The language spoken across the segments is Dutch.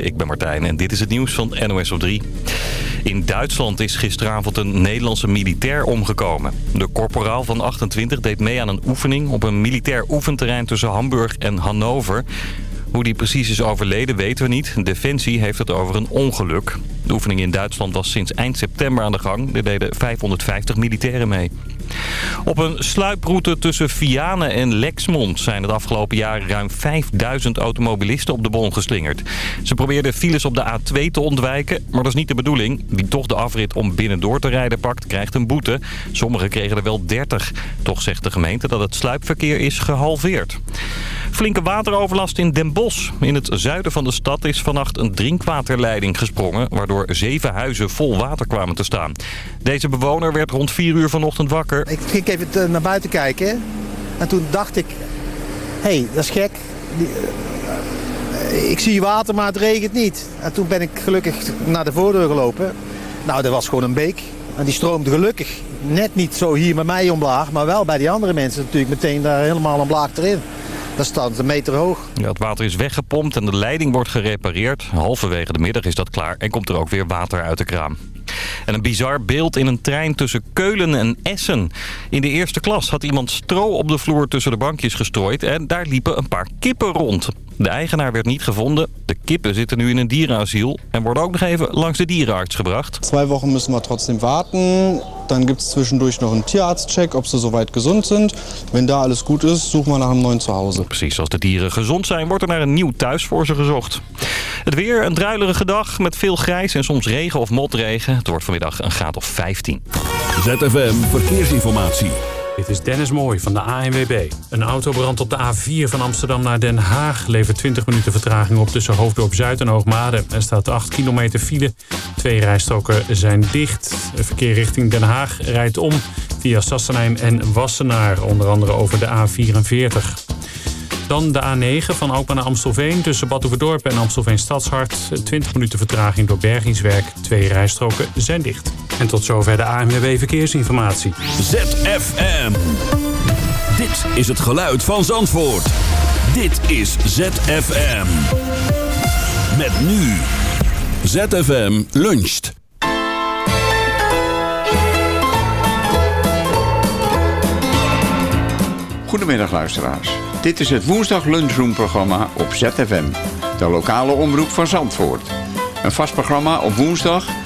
Ik ben Martijn en dit is het nieuws van NOS op 3. In Duitsland is gisteravond een Nederlandse militair omgekomen. De korporaal van 28 deed mee aan een oefening op een militair oefenterrein tussen Hamburg en Hannover. Hoe die precies is overleden weten we niet. Defensie heeft het over een ongeluk. De oefening in Duitsland was sinds eind september aan de gang. Er deden 550 militairen mee. Op een sluiproute tussen Vianen en Lexmond zijn het afgelopen jaar ruim 5000 automobilisten op de bon geslingerd. Ze probeerden files op de A2 te ontwijken, maar dat is niet de bedoeling. Wie toch de afrit om binnendoor te rijden pakt, krijgt een boete. Sommigen kregen er wel 30. Toch zegt de gemeente dat het sluipverkeer is gehalveerd. Flinke wateroverlast in Den Bosch. In het zuiden van de stad is vannacht een drinkwaterleiding gesprongen... waardoor zeven huizen vol water kwamen te staan. Deze bewoner werd rond 4 uur vanochtend wakker. Ik ging even naar buiten kijken en toen dacht ik... hé, hey, dat is gek. Ik zie water, maar het regent niet. En toen ben ik gelukkig naar de voordeur gelopen. Nou, dat was gewoon een beek. En die stroomde gelukkig net niet zo hier met mij omlaag... maar wel bij die andere mensen natuurlijk meteen daar helemaal omlaag erin. Dat staat een meter hoog. Ja, het water is weggepompt en de leiding wordt gerepareerd. Halverwege de middag is dat klaar en komt er ook weer water uit de kraan. En een bizar beeld in een trein tussen Keulen en Essen. In de eerste klas had iemand stro op de vloer tussen de bankjes gestrooid... en daar liepen een paar kippen rond. De eigenaar werd niet gevonden. De kippen zitten nu in een dierenasiel en worden ook nog even langs de dierenarts gebracht. Twee weken moeten we trotzdem warten. Dan gibt es zwischendurch nog een tierarztcheck, of ze soweit gezond zijn. Wenn daar alles goed is, zoeken we naar een nieuw zuhause. Precies, als de dieren gezond zijn, wordt er naar een nieuw thuis voor ze gezocht. Het weer, een druilerige dag met veel grijs en soms regen of motregen. Het wordt vanmiddag een graad of 15. ZFM Verkeersinformatie. Dit is Dennis Mooij van de ANWB. Een autobrand op de A4 van Amsterdam naar Den Haag... levert 20 minuten vertraging op tussen Hoofddorp Zuid en Hoogmade. Er staat 8 kilometer file. Twee rijstroken zijn dicht. Verkeer richting Den Haag rijdt om via Sassenheim en Wassenaar. Onder andere over de A44. Dan de A9 van Alkmaar naar Amstelveen tussen Badhoevedorp en Amstelveen Stadshart. 20 minuten vertraging door bergingswerk. Twee rijstroken zijn dicht. En tot zover de ANWB Verkeersinformatie. ZFM. Dit is het geluid van Zandvoort. Dit is ZFM. Met nu. ZFM luncht. Goedemiddag luisteraars. Dit is het woensdag lunchroomprogramma op ZFM. De lokale omroep van Zandvoort. Een vast programma op woensdag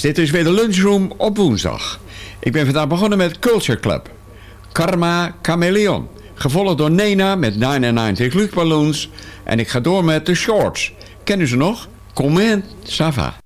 Dit is weer de lunchroom op woensdag. Ik ben vandaag begonnen met Culture Club. Karma Chameleon. Gevolgd door Nena met 99 luchtballons. En ik ga door met The Shorts. Kennen ze nog? Comment Sava.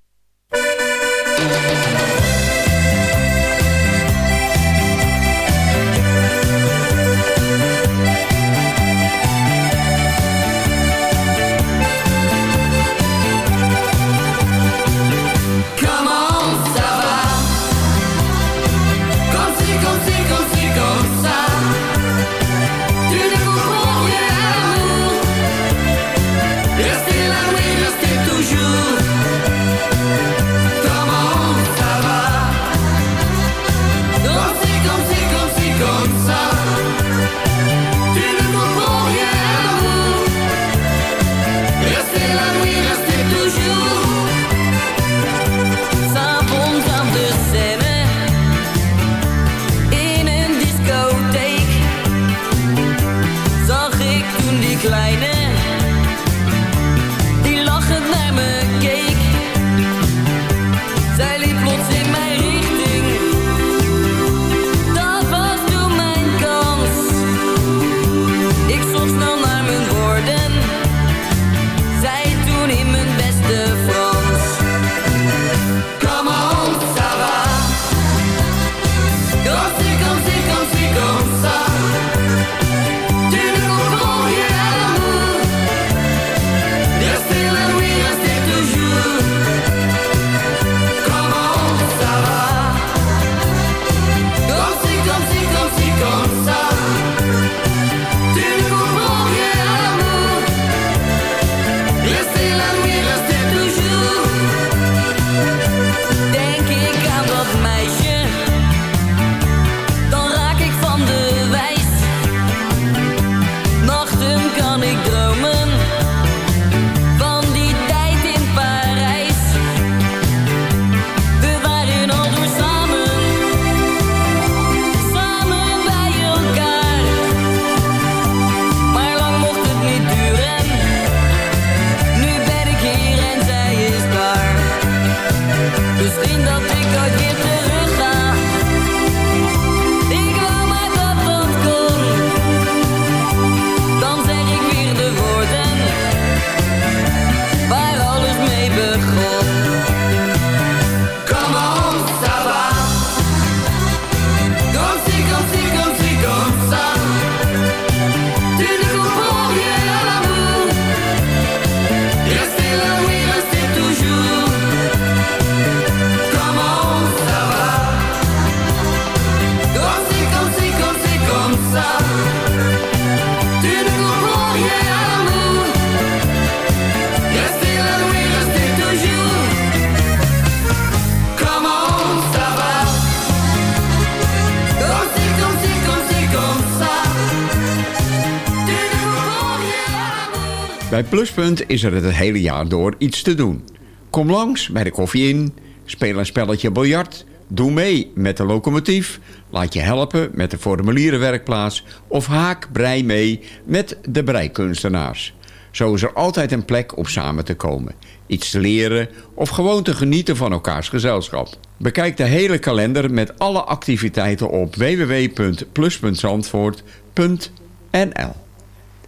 is er het hele jaar door iets te doen. Kom langs bij de koffie in, speel een spelletje biljart... Doe mee met de locomotief, laat je helpen met de formulierenwerkplaats... of haak brei mee met de breikunstenaars. Zo is er altijd een plek om samen te komen, iets te leren... of gewoon te genieten van elkaars gezelschap. Bekijk de hele kalender met alle activiteiten op www.plus.zandvoort.nl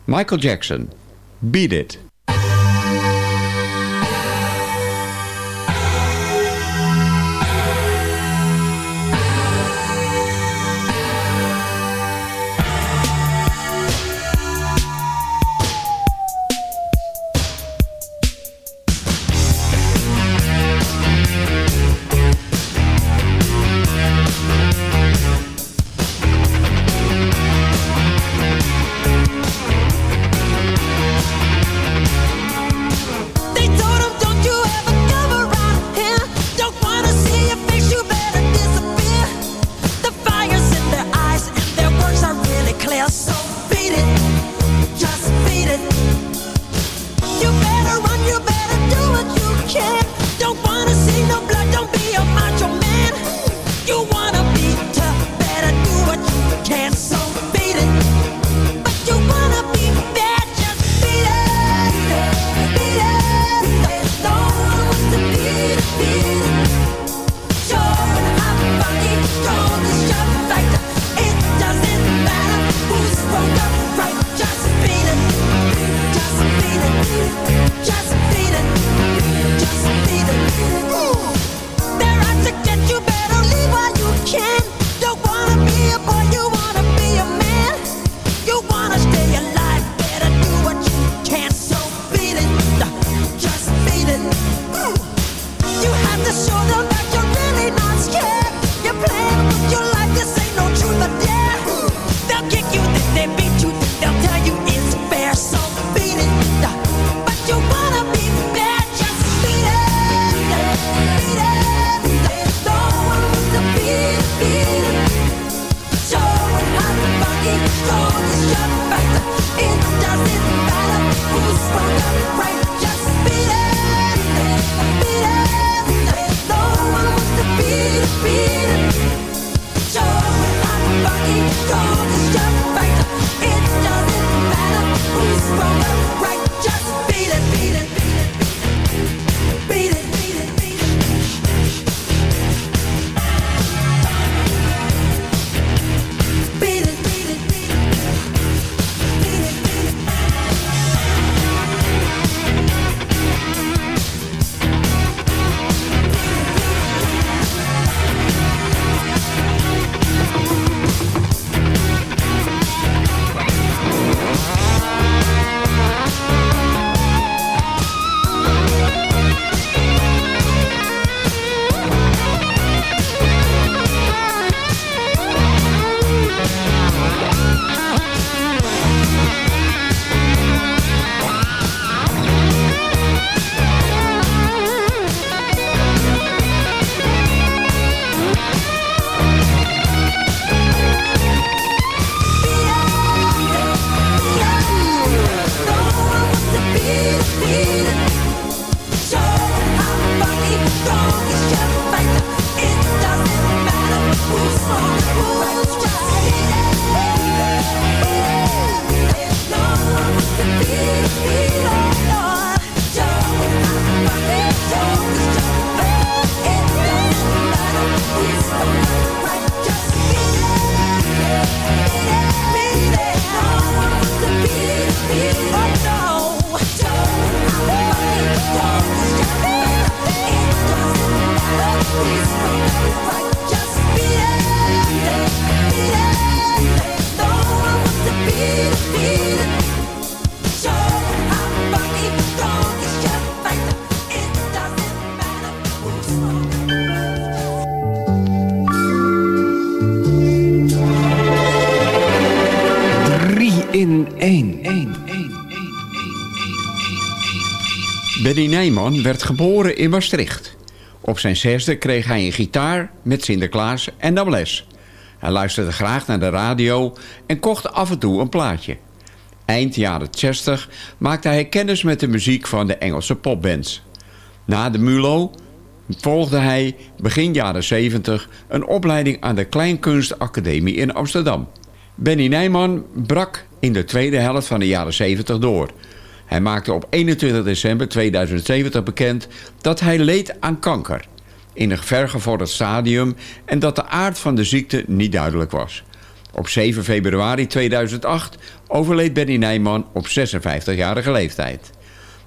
Michael Jackson, Beat It. Benny Nijman werd geboren in Maastricht. Op zijn zesde kreeg hij een gitaar met Sinterklaas en nam les. Hij luisterde graag naar de radio en kocht af en toe een plaatje. Eind jaren 60 maakte hij kennis met de muziek van de Engelse popbands. Na de Mulo volgde hij begin jaren 70 een opleiding aan de Kleinkunstacademie in Amsterdam. Benny Nijman brak in de tweede helft van de jaren 70 door... Hij maakte op 21 december 2070 bekend dat hij leed aan kanker. In een vergevorderd stadium en dat de aard van de ziekte niet duidelijk was. Op 7 februari 2008 overleed Benny Nijman op 56-jarige leeftijd.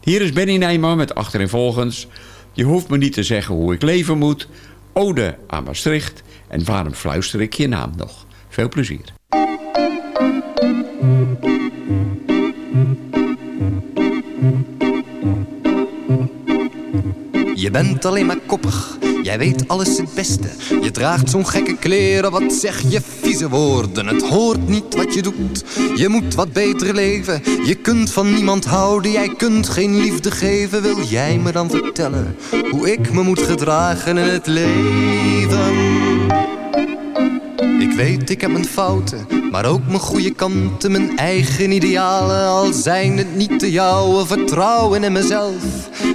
Hier is Benny Nijman met achtereenvolgens... Je hoeft me niet te zeggen hoe ik leven moet... Ode aan Maastricht en waarom fluister ik je naam nog? Veel plezier. Bent alleen maar koppig, jij weet alles het beste. Je draagt zo'n gekke kleren, wat zeg je vieze woorden. Het hoort niet wat je doet, je moet wat beter leven. Je kunt van niemand houden, jij kunt geen liefde geven. Wil jij me dan vertellen hoe ik me moet gedragen in het leven? Ik weet, ik heb mijn fouten, maar ook mijn goede kanten, mijn eigen idealen. Al zijn het niet de jouwe, vertrouwen in mezelf.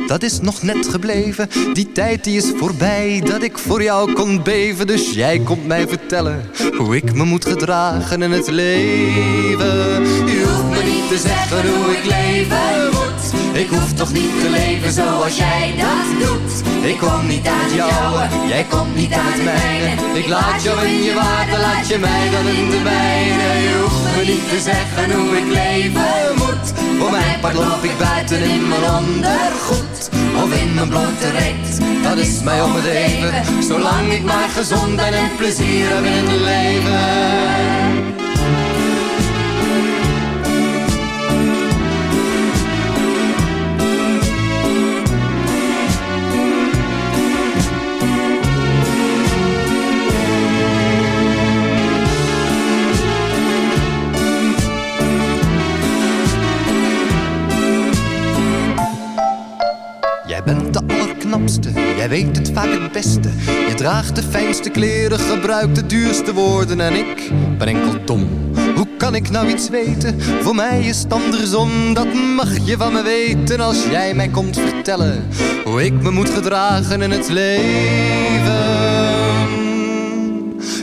Dat is nog net gebleven, die tijd die is voorbij, dat ik voor jou kon beven. Dus jij komt mij vertellen hoe ik me moet gedragen in het leven. Je hoeft me niet te zeggen hoe ik leven. Ik hoef toch niet te leven zoals jij dat doet. Ik kom niet aan jouwe, jij komt niet aan het mijne. Ik laat jou in je water, laat je mij dan in de mijne. Je hoeft me niet te zeggen hoe ik leven moet. Voor mijn part loop ik buiten in mijn ondergoed. Of in mijn blote reet, dat is mij om het even. Zolang ik maar gezond ben en plezier heb in het leven. Jij weet het vaak het beste. Je draagt de fijnste kleren, gebruikt de duurste woorden en ik ben enkel dom. Hoe kan ik nou iets weten? Voor mij is het andersom, dat mag je van me weten als jij mij komt vertellen hoe ik me moet gedragen in het leven.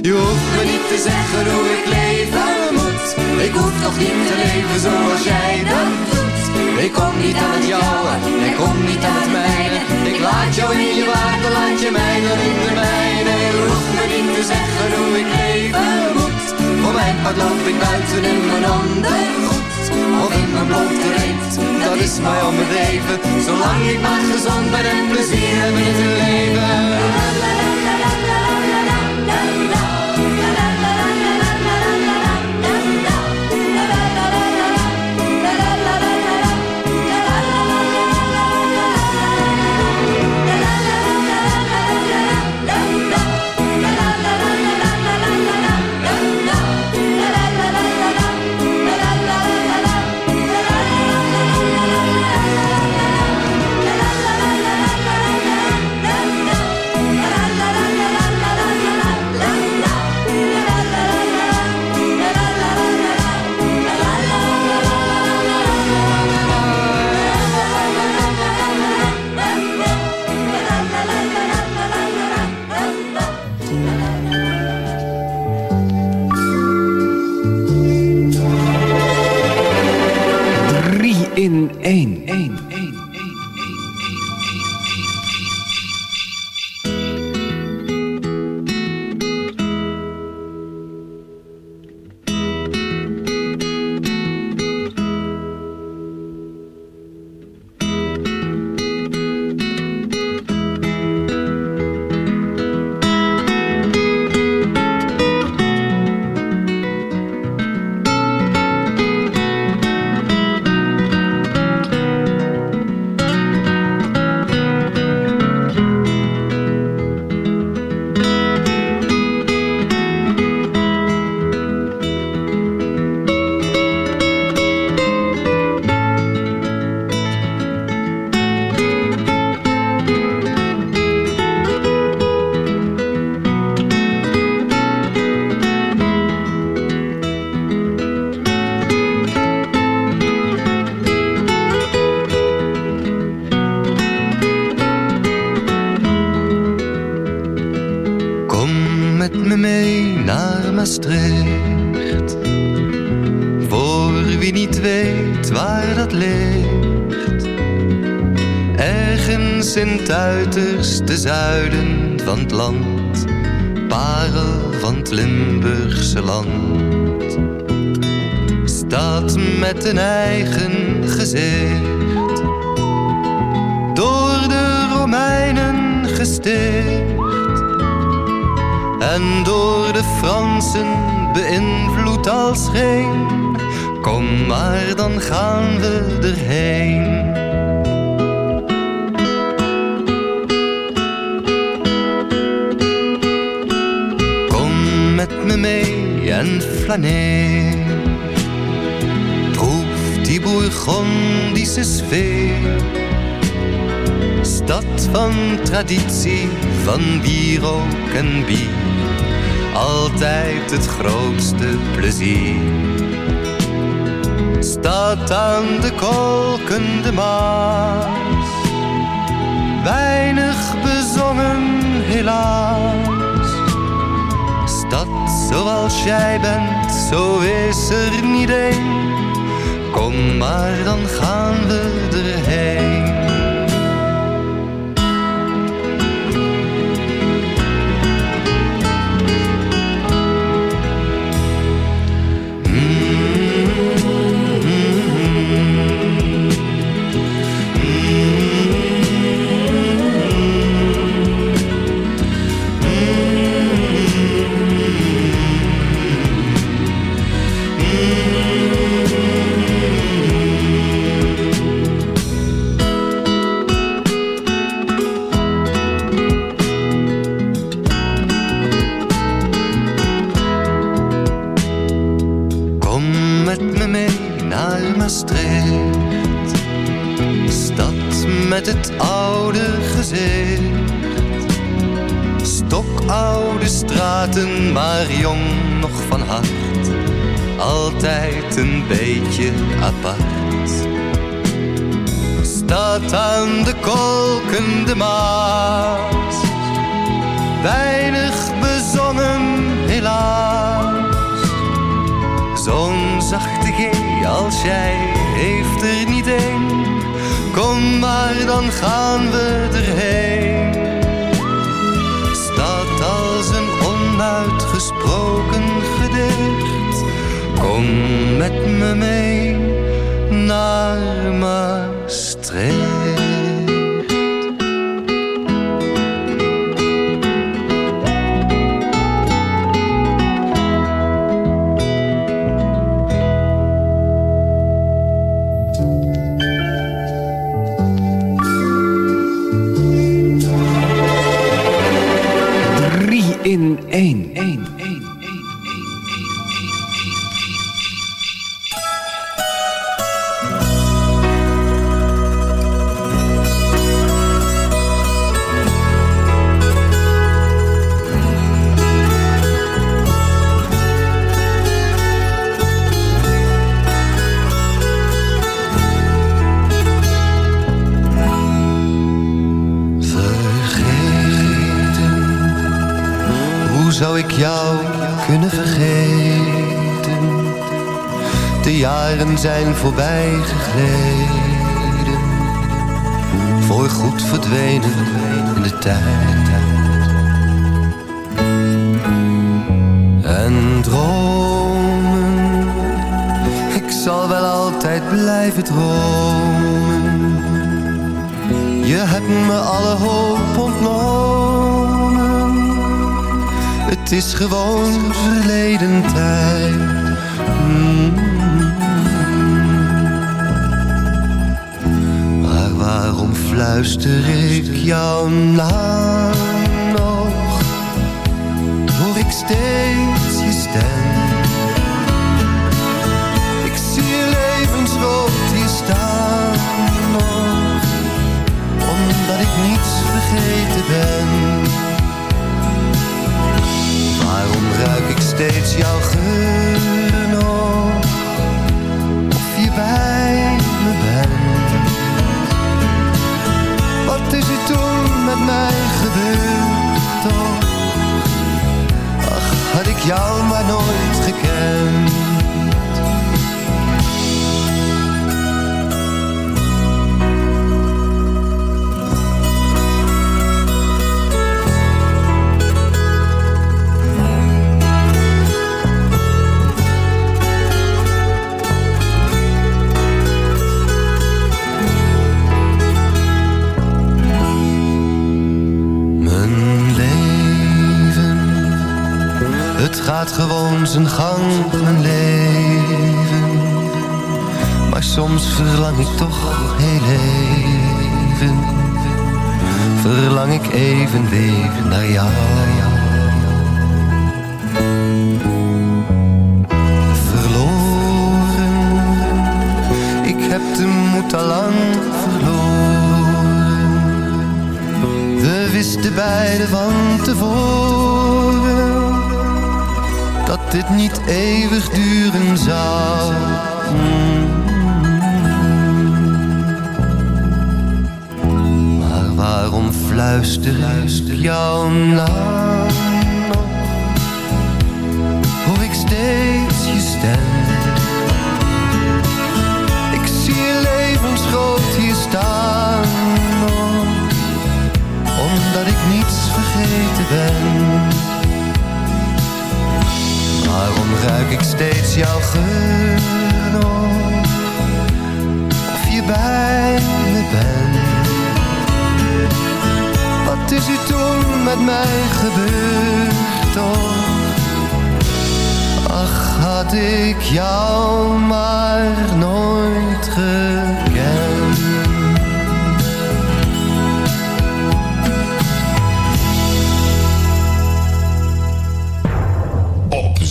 Je hoeft me niet te zeggen hoe ik leven moet. Ik hoef toch niet te leven zoals jij dat doet. Ik kom niet aan het jouwe, jij komt niet aan het mijne. Ik laat jou in je water, laat je mij dan in de mijne. Hoeft me niet te zeggen hoe ik leven moet. Voor mijn part loop ik buiten in mijn ondergoed. Of in mijn blote reet, dat is mij om het even. Zolang ik maar gezond ben en plezier heb in het leven. Één. In het uiterste zuiden van het land. Parel van het Limburgse land. Staat met een eigen gezicht. Door de Romeinen gesticht en door de Fransen beïnvloed als geen. Kom maar, dan gaan we erheen. En flaneer. Proef die Bourgondische sfeer. Stad van traditie, van wierook en bier. Altijd het grootste plezier. Staat aan de kolkende Maas. Weinig bezongen helaas. Zoals jij bent, zo is er niet één. Kom maar, dan gaan we erheen. Jou kunnen vergeten? De jaren zijn voorbij gegleden, voor goed verdwenen in de tijd. En dromen, ik zal wel altijd blijven dromen. Je hebt me alle hoop ontnomen. Het is gewoon verleden tijd. Mm. Maar waarom fluister ik jou na nog? Hoor ik steeds je stem? Ik zie je levensrood hier staan nog omdat ik niets vergeten ben. Waarom ruik ik steeds jouw geur? Of je bij me bent? Wat is er toen met mij gebeurd toch? Ach, had ik jou maar nooit gekend. Gaat gewoon zijn gang, mijn leven. Maar soms verlang ik toch heel even, verlang ik even weer naar jou. Verloren, ik heb de moed al lang verloren. We wisten beiden van tevoren dit niet eeuwig duren zou. Maar waarom fluister ik jou nou nog? Hoor ik steeds je stem? Ik zie je levensgroot hier staan omdat ik niets vergeten ben. Waarom ruik ik steeds jouw geur nog? Of je bij me bent? Wat is er toen met mij gebeurd toch? Ach, had ik jou maar nooit gekend.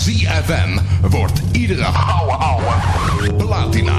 ZFM wordt iedere ouwe ouwe platina.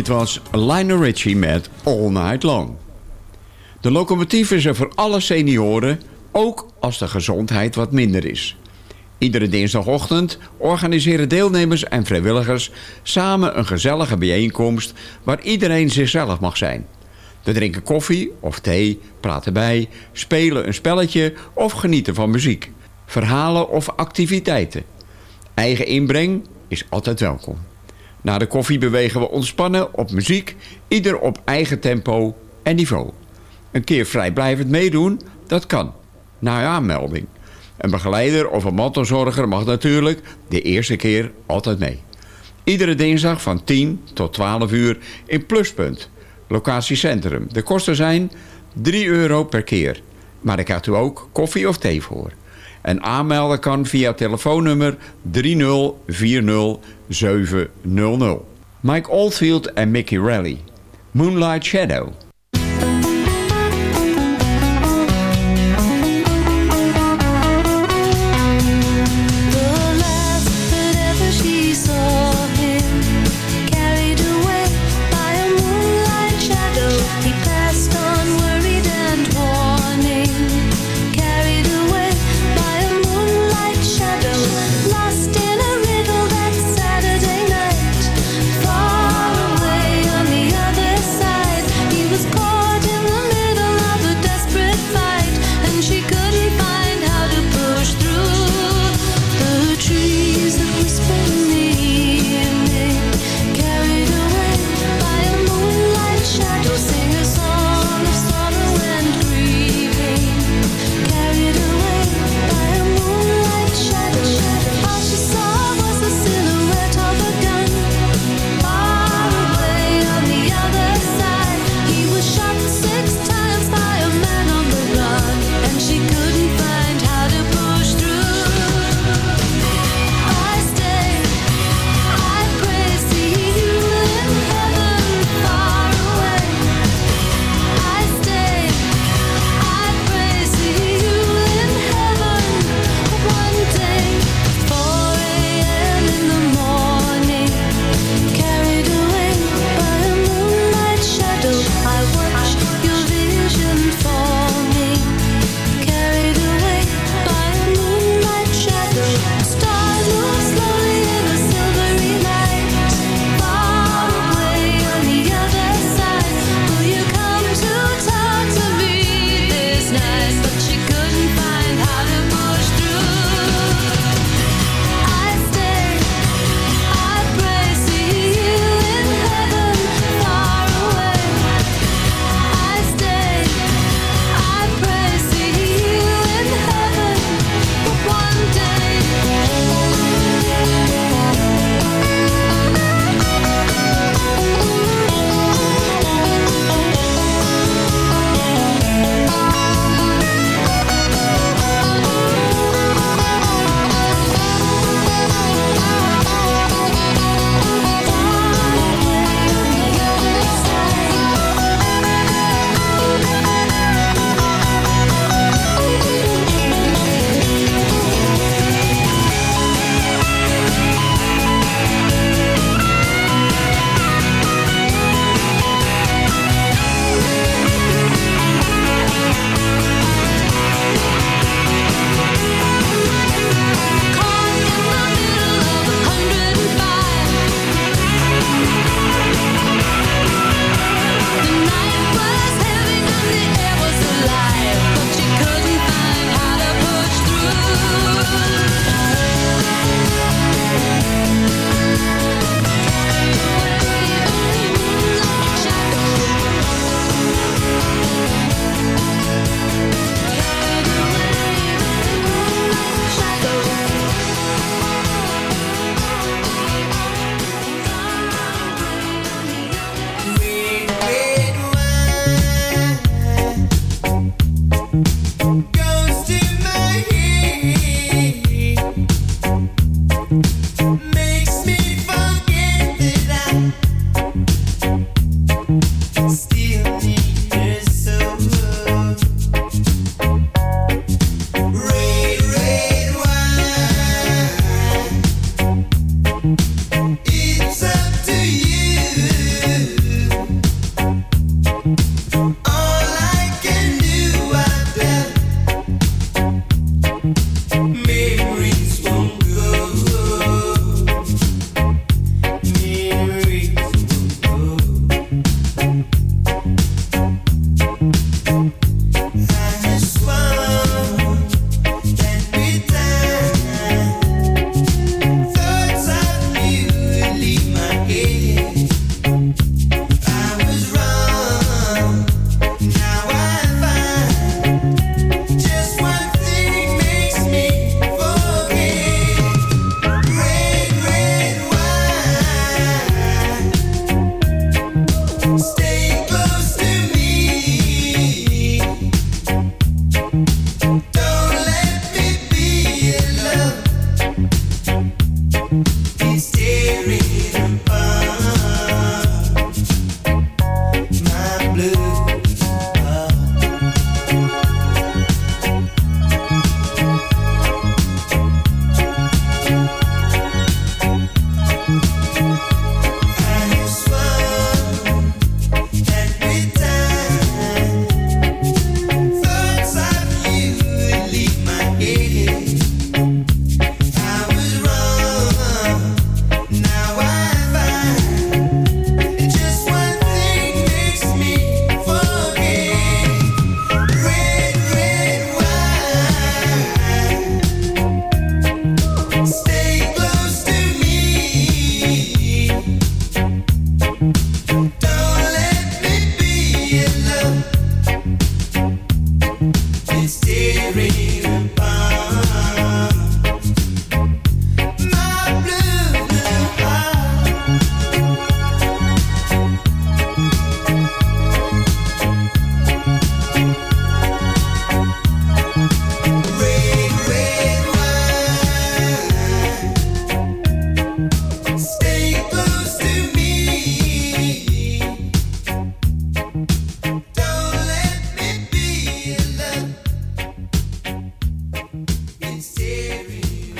Dit was Lionel Richie met All Night Long. De locomotief is er voor alle senioren, ook als de gezondheid wat minder is. Iedere dinsdagochtend organiseren deelnemers en vrijwilligers samen een gezellige bijeenkomst waar iedereen zichzelf mag zijn. We drinken koffie of thee, praten bij, spelen een spelletje of genieten van muziek, verhalen of activiteiten. Eigen inbreng is altijd welkom. Na de koffie bewegen we ontspannen op muziek, ieder op eigen tempo en niveau. Een keer vrijblijvend meedoen, dat kan. Na aanmelding. Een begeleider of een mantelzorger mag natuurlijk de eerste keer altijd mee. Iedere dinsdag van 10 tot 12 uur in Pluspunt. Locatie Centrum. De kosten zijn 3 euro per keer. Maar daar krijgt u ook koffie of thee voor. En aanmelden kan via telefoonnummer 3040700. Mike Oldfield en Mickey Rally. Moonlight Shadow.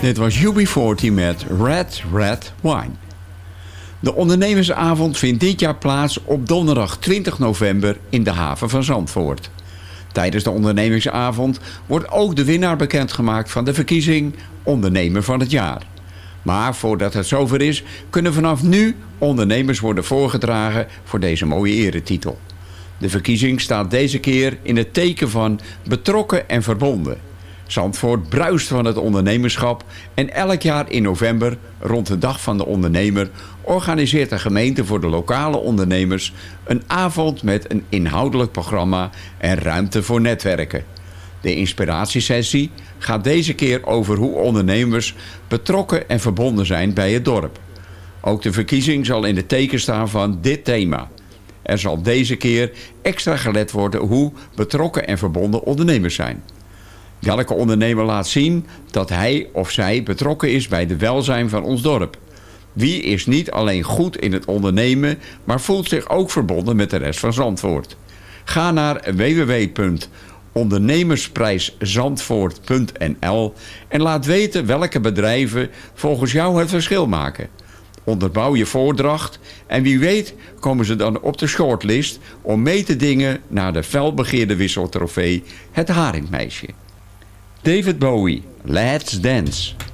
Dit was UB40 met Red Red Wine. De ondernemersavond vindt dit jaar plaats op donderdag 20 november in de haven van Zandvoort. Tijdens de ondernemingsavond wordt ook de winnaar bekendgemaakt van de verkiezing Ondernemer van het Jaar. Maar voordat het zover is, kunnen vanaf nu ondernemers worden voorgedragen voor deze mooie eretitel. De verkiezing staat deze keer in het teken van betrokken en verbonden. Zandvoort bruist van het ondernemerschap en elk jaar in november, rond de dag van de ondernemer, organiseert de gemeente voor de lokale ondernemers een avond met een inhoudelijk programma en ruimte voor netwerken. De inspiratiesessie gaat deze keer over hoe ondernemers betrokken en verbonden zijn bij het dorp. Ook de verkiezing zal in het teken staan van dit thema. Er zal deze keer extra gelet worden hoe betrokken en verbonden ondernemers zijn. Welke ondernemer laat zien dat hij of zij betrokken is bij de welzijn van ons dorp? Wie is niet alleen goed in het ondernemen, maar voelt zich ook verbonden met de rest van Zandvoort? Ga naar www.ondernemersprijszandvoort.nl en laat weten welke bedrijven volgens jou het verschil maken. Onderbouw je voordracht en wie weet komen ze dan op de shortlist om mee te dingen naar de felbegeerde wisseltrofee Het Haringmeisje. David Bowie, Let's Dance.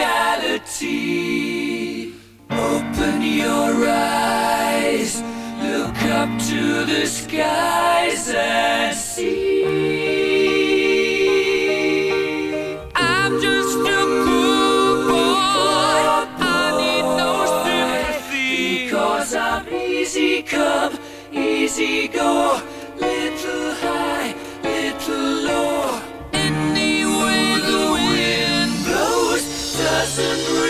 reality. Open your eyes, look up to the skies and see. I'm just a poor boy. I need no sympathy because I'm easy come, easy go. and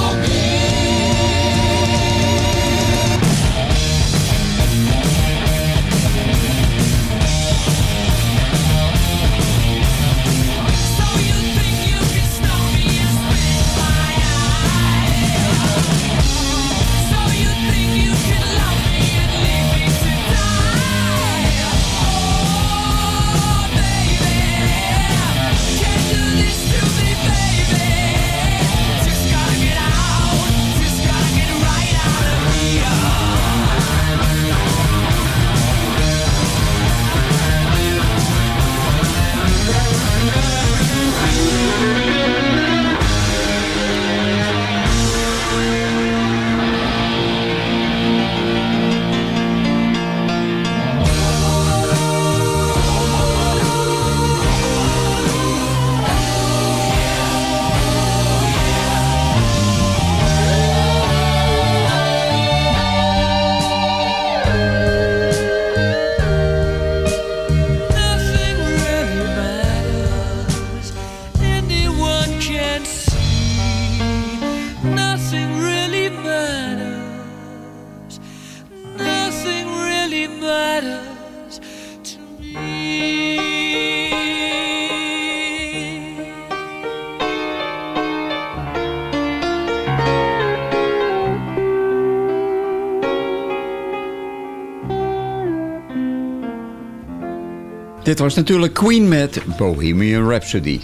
Dit was natuurlijk Queen met Bohemian Rhapsody.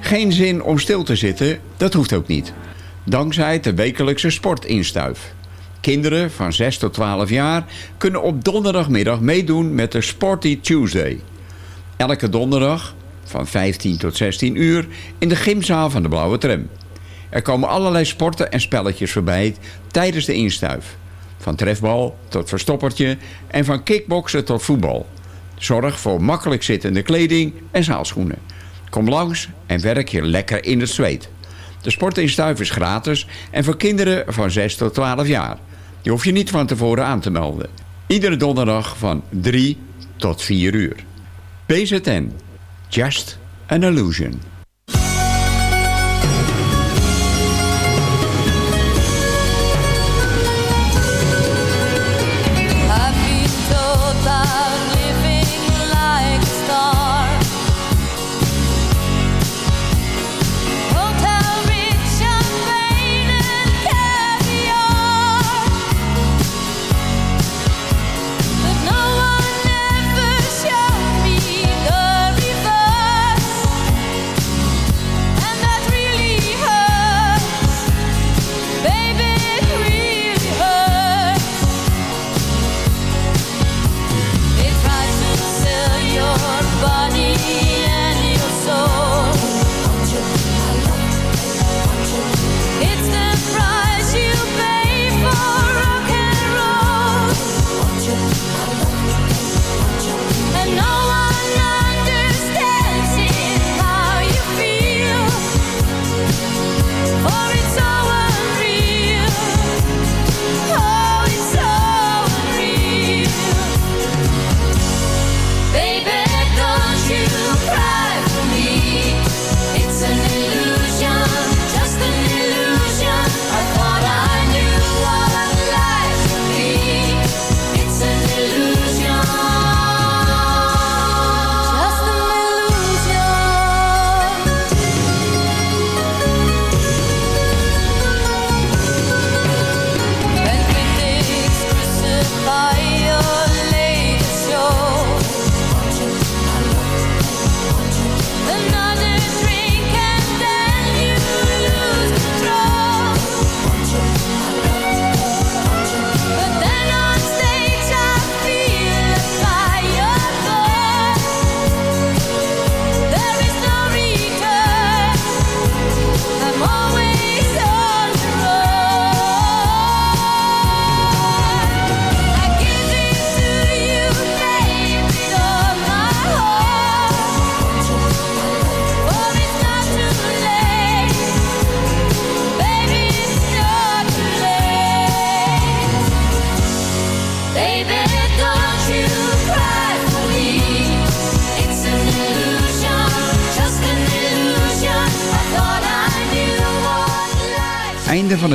Geen zin om stil te zitten, dat hoeft ook niet. Dankzij de wekelijkse sportinstuif. Kinderen van 6 tot 12 jaar kunnen op donderdagmiddag meedoen met de Sporty Tuesday. Elke donderdag van 15 tot 16 uur in de gymzaal van de Blauwe Tram. Er komen allerlei sporten en spelletjes voorbij tijdens de instuif. Van trefbal tot verstoppertje en van kickboksen tot voetbal. Zorg voor makkelijk zittende kleding en zaalschoenen. Kom langs en werk je lekker in het zweet. De sportinstuif is gratis en voor kinderen van 6 tot 12 jaar. Je hoeft je niet van tevoren aan te melden. Iedere donderdag van 3 tot 4 uur. BZN. Just an illusion.